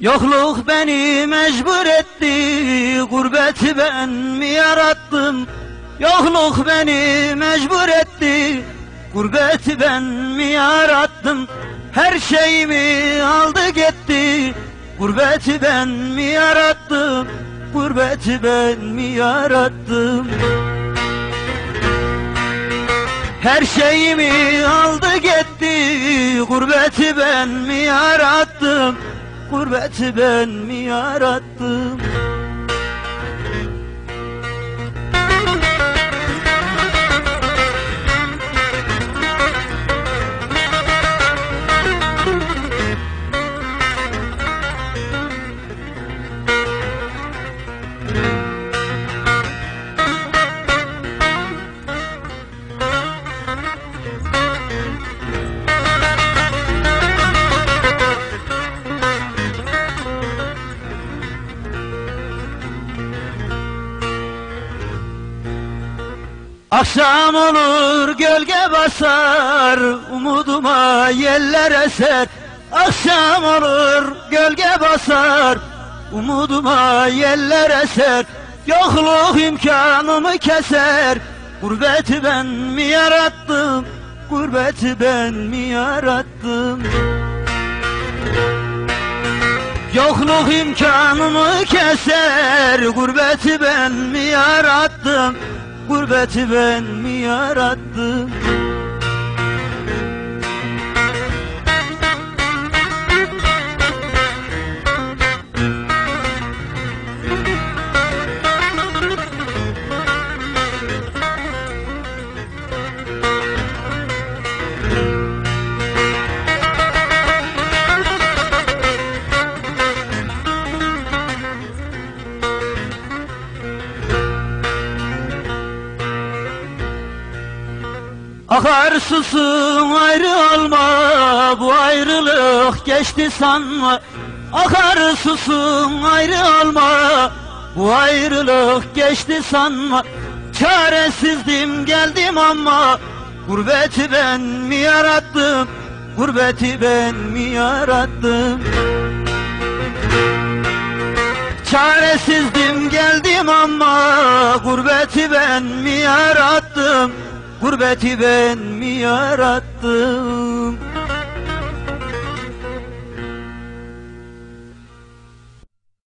Yokluk beni mecbur etti, gurbeti ben mi yarattım? Yokluk beni mecbur etti, gurbeti ben mi yarattım? Her şeyimi aldı gitti, gurbeti ben mi yarattım? Gurbeti ben mi yarattım? Her şeyimi aldı gitti, gurbeti ben mi yarattım? Gurbeti ben mi yarattım? Akşam olur gölge basar Umuduma yeller eser. Akşam olur gölge basar Umuduma yeller eser. Yokluk imkanımı keser Gurbeti ben mi yarattım? Gurbeti ben mi yarattım? Yokluk imkanımı keser Gurbeti ben mi yarattım Gurbeti ben mi yarattım Akar susun ayrı olma Bu ayrılık geçti sanma. Akar susun ayrı olma Bu ayrılık geçti sanma. Çaresizdim geldim ama Gurbeti ben mi yarattım? Gurbeti ben mi yarattım? Çaresizdim geldim ama Gurbeti ben mi yarattım Gurbeti ben mi yarattım